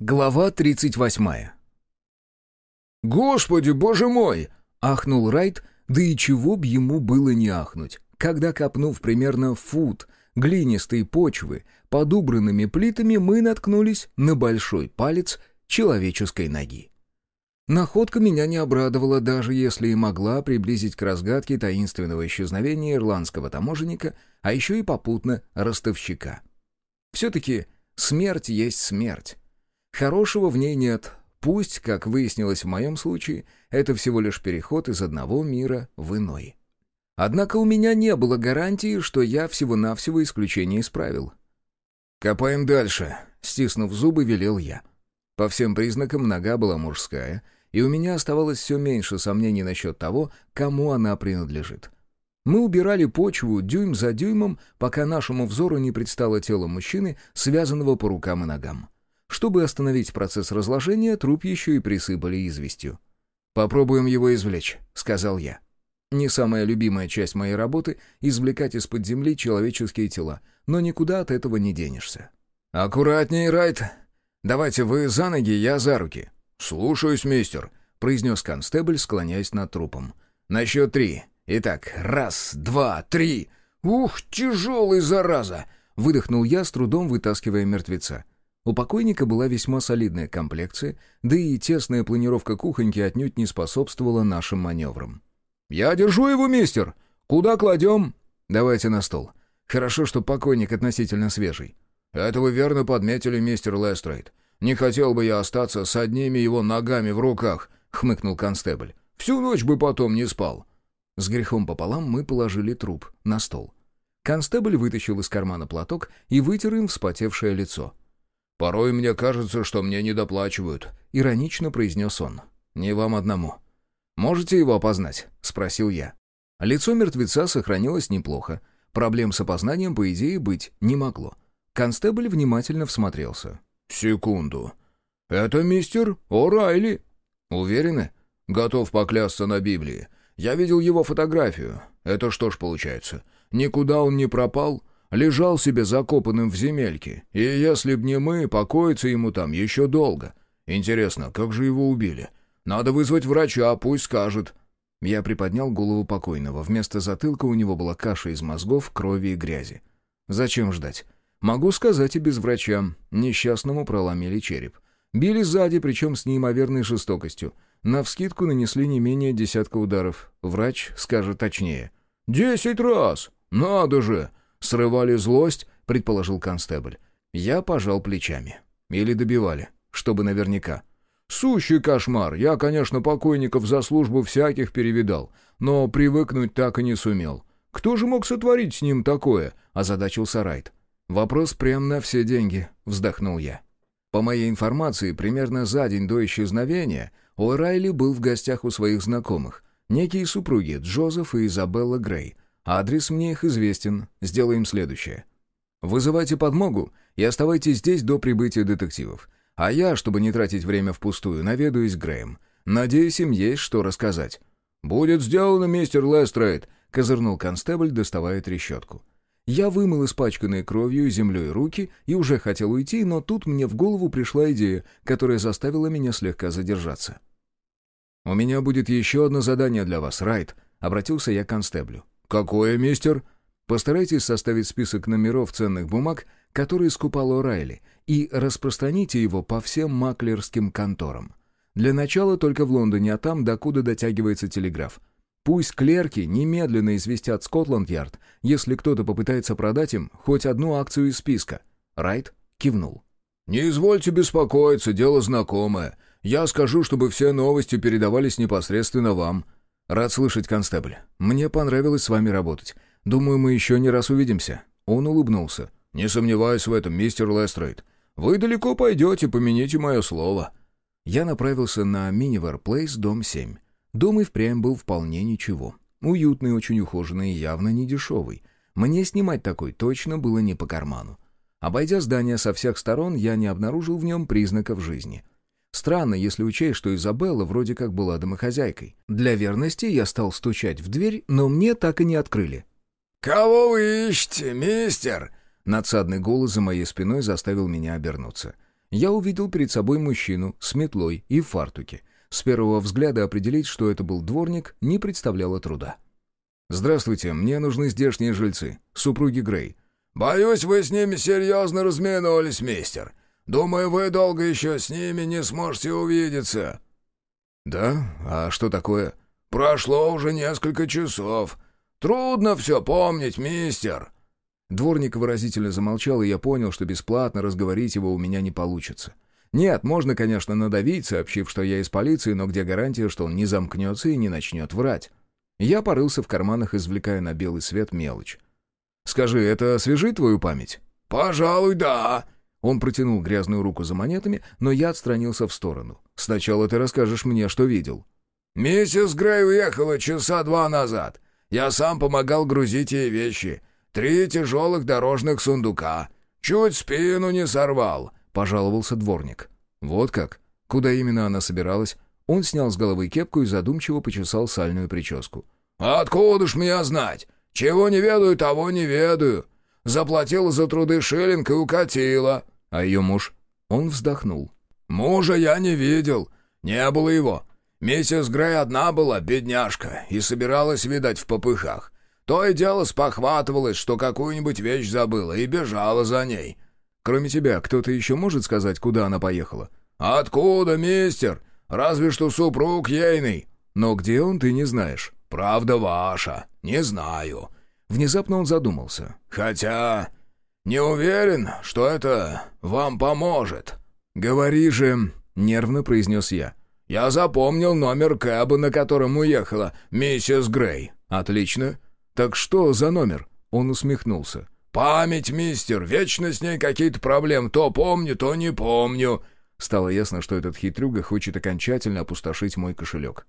Глава 38 «Господи, боже мой!» — ахнул Райт, да и чего б ему было не ахнуть, когда, копнув примерно фут глинистой почвы под убранными плитами, мы наткнулись на большой палец человеческой ноги. Находка меня не обрадовала, даже если и могла приблизить к разгадке таинственного исчезновения ирландского таможенника, а еще и попутно ростовщика. Все-таки смерть есть смерть. Хорошего в ней нет, пусть, как выяснилось в моем случае, это всего лишь переход из одного мира в иной. Однако у меня не было гарантии, что я всего-навсего исключение исправил. «Копаем дальше», — стиснув зубы, велел я. По всем признакам нога была мужская, и у меня оставалось все меньше сомнений насчет того, кому она принадлежит. Мы убирали почву дюйм за дюймом, пока нашему взору не предстало тело мужчины, связанного по рукам и ногам. Чтобы остановить процесс разложения, труп еще и присыпали известью. «Попробуем его извлечь», — сказал я. Не самая любимая часть моей работы — извлекать из-под земли человеческие тела, но никуда от этого не денешься. «Аккуратней, Райт. Давайте вы за ноги, я за руки». «Слушаюсь, мистер», — произнес констебль, склоняясь над трупом. «На счет три. Итак, раз, два, три. Ух, тяжелый, зараза!» — выдохнул я, с трудом вытаскивая мертвеца. У покойника была весьма солидная комплекция, да и тесная планировка кухоньки отнюдь не способствовала нашим маневрам. «Я держу его, мистер! Куда кладем?» «Давайте на стол. Хорошо, что покойник относительно свежий». «Это вы верно подметили, мистер Лестрейд. Не хотел бы я остаться с одними его ногами в руках», — хмыкнул констебль. «Всю ночь бы потом не спал». С грехом пополам мы положили труп на стол. Констебль вытащил из кармана платок и вытер им вспотевшее лицо. «Порой мне кажется, что мне недоплачивают», — иронично произнес он. «Не вам одному». «Можете его опознать?» — спросил я. Лицо мертвеца сохранилось неплохо. Проблем с опознанием, по идее, быть не могло. Констебль внимательно всмотрелся. «Секунду. Это мистер О'Райли?» «Уверены?» «Готов поклясться на Библии. Я видел его фотографию. Это что ж получается? Никуда он не пропал? Лежал себе закопанным в земельке. И если б не мы, покоиться ему там еще долго. Интересно, как же его убили? Надо вызвать врача, пусть скажет». Я приподнял голову покойного. Вместо затылка у него была каша из мозгов, крови и грязи. «Зачем ждать? Могу сказать и без врача. Несчастному проломили череп. Били сзади, причем с неимоверной жестокостью. Навскидку нанесли не менее десятка ударов. Врач скажет точнее. «Десять раз! Надо же!» «Срывали злость», — предположил констебль. Я пожал плечами. Или добивали, чтобы наверняка. Сущий кошмар. Я, конечно, покойников за службу всяких перевидал, но привыкнуть так и не сумел. Кто же мог сотворить с ним такое? Озадачился Райт. Вопрос прям на все деньги, вздохнул я. По моей информации, примерно за день до исчезновения О'Райли был в гостях у своих знакомых, некие супруги Джозеф и Изабелла Грей. Адрес мне их известен. Сделаем следующее. Вызывайте подмогу и оставайтесь здесь до прибытия детективов. А я, чтобы не тратить время впустую, наведаюсь Грэем. Надеюсь, им есть что рассказать». «Будет сделано, мистер Лестрейд», — козырнул констебль, доставая трещотку. Я вымыл испачканные кровью и землей руки и уже хотел уйти, но тут мне в голову пришла идея, которая заставила меня слегка задержаться. «У меня будет еще одно задание для вас, Райт», — обратился я к констеблю. «Какое, мистер?» «Постарайтесь составить список номеров ценных бумаг, которые скупал О'Райли, и распространите его по всем маклерским конторам. Для начала только в Лондоне, а там докуда дотягивается телеграф. Пусть клерки немедленно известят Скотланд-Ярд, если кто-то попытается продать им хоть одну акцию из списка. Райт кивнул. «Не извольте беспокоиться, дело знакомое. Я скажу, чтобы все новости передавались непосредственно вам». «Рад слышать, констебль. Мне понравилось с вами работать. Думаю, мы еще не раз увидимся». Он улыбнулся. «Не сомневаюсь в этом, мистер Лестрейд. Вы далеко пойдете, помяните мое слово». Я направился на Минивар Плейс, дом 7. Дом и впрямь был вполне ничего. Уютный, очень ухоженный и явно не дешевый. Мне снимать такой точно было не по карману. Обойдя здание со всех сторон, я не обнаружил в нем признаков жизни. Странно, если учесть, что Изабелла вроде как была домохозяйкой. Для верности я стал стучать в дверь, но мне так и не открыли. «Кого вы ищете, мистер?» Надсадный голос за моей спиной заставил меня обернуться. я увидел перед собой мужчину с метлой и в фартуке. С первого взгляда определить, что это был дворник, не представляло труда. «Здравствуйте, мне нужны здешние жильцы, супруги Грей». «Боюсь, вы с ними серьезно разминулись, мистер. Думаю, вы долго еще с ними не сможете увидеться». «Да? А что такое?» «Прошло уже несколько часов. Трудно все помнить, мистер». Дворник выразительно замолчал, и я понял, что бесплатно разговорить его у меня не получится. Нет, можно, конечно, надавить, сообщив, что я из полиции, но где гарантия, что он не замкнется и не начнет врать? Я порылся в карманах, извлекая на белый свет мелочь. «Скажи, это освежит твою память?» «Пожалуй, да». Он протянул грязную руку за монетами, но я отстранился в сторону. «Сначала ты расскажешь мне, что видел». «Миссис Грей уехала часа два назад. Я сам помогал грузить ей вещи. Три тяжелых дорожных сундука. Чуть спину не сорвал», — пожаловался дворник. «Вот как? Куда именно она собиралась?» Он снял с головы кепку и задумчиво почесал сальную прическу. «Откуда ж меня знать? Чего не ведаю, того не ведаю. Заплатила за труды шиллинг и укатила». «А ее муж?» Он вздохнул. «Мужа я не видел. Не было его. Миссис Грей одна была, бедняжка, и собиралась, видать, в попыхах. То и дело спохватывалась, что какую-нибудь вещь забыла, и бежала за ней. Кроме тебя, кто-то еще может сказать, куда она поехала? «Откуда, мистер? Разве что супруг ейный». «Но где он, ты не знаешь». «Правда ваша. Не знаю». Внезапно он задумался. «Хотя... не уверен, что это вам поможет». «Говори же», — нервно произнес я. «Я запомнил номер кэба, на котором уехала миссис Грей». «Отлично. «Так что за номер?» Он усмехнулся. «Память, мистер, вечно с ней какие-то проблемы. То помню, то не помню». Стало ясно, что этот хитрюга хочет окончательно опустошить мой кошелек.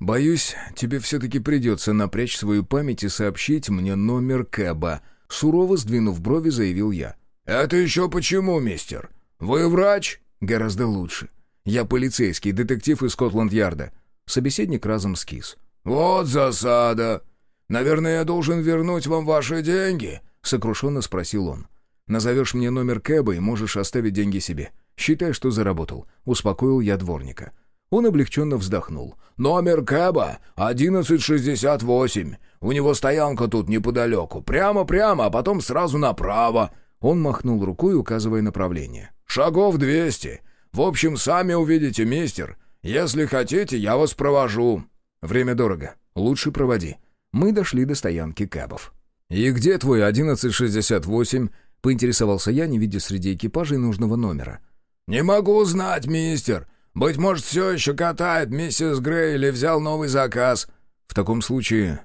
«Боюсь, тебе все-таки придется напрячь свою память и сообщить мне номер Кэба», — сурово сдвинув брови, заявил я. «Это еще почему, мистер? Вы врач?» «Гораздо лучше. Я полицейский, детектив из Скотланд-Ярда». Собеседник разом скис. «Вот засада. «Наверное, я должен вернуть вам ваши деньги?» — сокрушенно спросил он. «Назовешь мне номер Кэба и можешь оставить деньги себе. Считай, что заработал», — успокоил я дворника. Он облегченно вздохнул. «Номер Кэба 1168. У него стоянка тут неподалеку. Прямо-прямо, а потом сразу направо». Он махнул рукой, указывая направление. «Шагов двести. В общем, сами увидите, мистер. Если хотите, я вас провожу». «Время дорого. Лучше проводи», мы дошли до стоянки кэбов. «И где твой 1168?» — поинтересовался я, не видя среди экипажей нужного номера. «Не могу знать, мистер. Быть может, все еще катает миссис Грей или взял новый заказ». «В таком случае,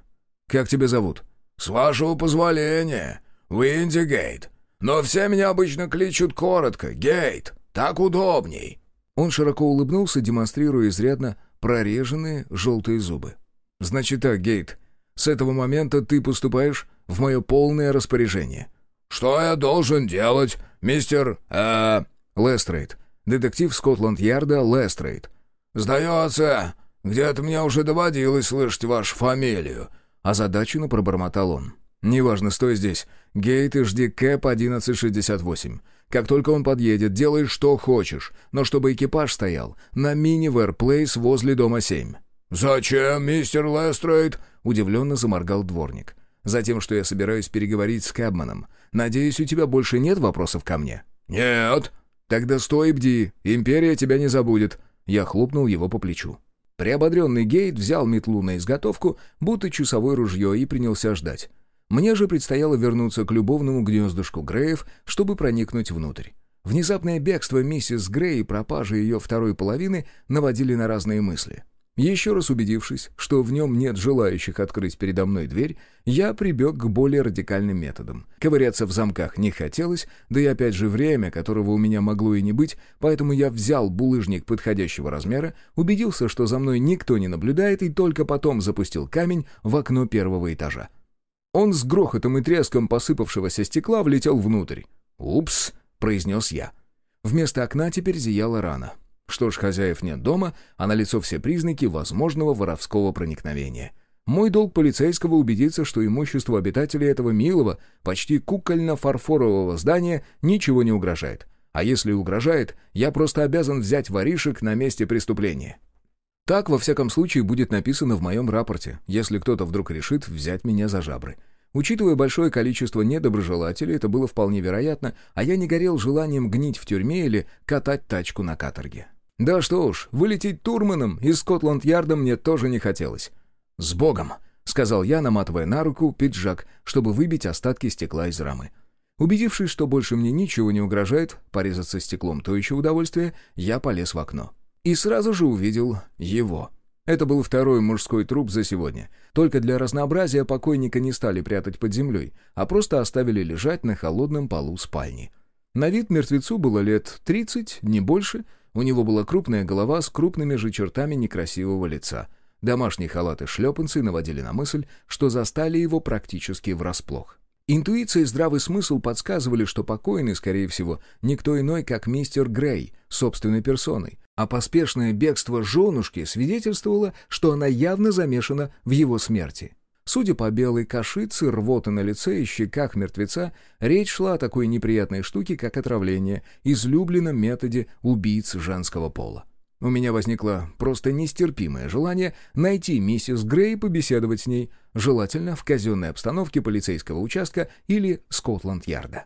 как тебя зовут?» «С вашего позволения. Уинди Гейт. Но все меня обычно кличут коротко. Гейт. Так удобней». Он широко улыбнулся, демонстрируя изрядно прореженные желтые зубы. «Значит так, Гейт, с этого момента ты поступаешь в мое полное распоряжение». «Что я должен делать, мистер... э Лестрейд. Детектив Скотланд-Ярда Лестрейд». «Сдается, где-то мне уже доводилось слышать вашу фамилию», — озадаченно пробормотал он. «Неважно, стой здесь. Гейт и жди Кэп 1168. Как только он подъедет, делай что хочешь, но чтобы экипаж стоял на мини-вэр Плейс возле дома 7». «Зачем, мистер Лестрейд?» — удивленно заморгал дворник. «Затем, что я собираюсь переговорить с Кэбманом. Надеюсь, у тебя больше нет вопросов ко мне?» «Нет». «Тогда стой бди. Империя тебя не забудет». Я хлопнул его по плечу. Приободренный Гейт взял метлу на изготовку, будто часовое ружье, и принялся ждать. Мне же предстояло вернуться к любовному гнездышку Греев, чтобы проникнуть внутрь. Внезапное бегство миссис Грей и пропажа ее второй половины наводили на разные мысли. Еще раз убедившись, что в нем нет желающих открыть передо мной дверь, я прибег к более радикальным методам. Ковыряться в замках не хотелось, да и опять же время, которого у меня могло и не быть, поэтому я взял булыжник подходящего размера, убедился, что за мной никто не наблюдает, и только потом запустил камень в окно первого этажа. Он с грохотом и треском посыпавшегося стекла влетел внутрь. «Упс!» — произнес я. Вместо окна теперь зияла рана. Что ж, хозяев нет дома, а налицо все признаки возможного воровского проникновения. Мой долг полицейского убедиться, что имуществу обитателей этого милого, почти кукольно-фарфорового здания ничего не угрожает. А если угрожает, я просто обязан взять воришек на месте преступления. Так, во всяком случае, будет написано в моем рапорте, если кто-то вдруг решит взять меня за жабры. Учитывая большое количество недоброжелателей, это было вполне вероятно, а я не горел желанием гнить в тюрьме или катать тачку на каторге. Да что уж, вылететь турманом из Скотланд-Ярда мне тоже не хотелось. «С Богом!» — сказал я, наматывая на руку пиджак, чтобы выбить остатки стекла из рамы. Убедившись, что больше мне ничего не угрожает, порезаться стеклом то еще удовольствие, я полез в окно. И сразу же увидел его. Это был второй мужской труп за сегодня. Только для разнообразия покойника не стали прятать под землей, а просто оставили лежать на холодном полу спальни. На вид мертвецу было лет 30, не больше. У него была крупная голова с крупными же чертами некрасивого лица. Домашние халаты шлепанцы наводили на мысль, что застали его практически врасплох. Интуиция и здравый смысл подсказывали, что покойный, скорее всего, никто иной, как мистер Грей, собственной персоной, а поспешное бегство женушки свидетельствовало, что она явно замешана в его смерти. Судя по белой кашице, рвоты на лице и щеках мертвеца, речь шла о такой неприятной штуке, как отравление, излюбленном методе убийц женского пола. У меня возникло просто нестерпимое желание найти миссис Грей и побеседовать с ней, желательно в казенной обстановке полицейского участка или Скотланд-Ярда.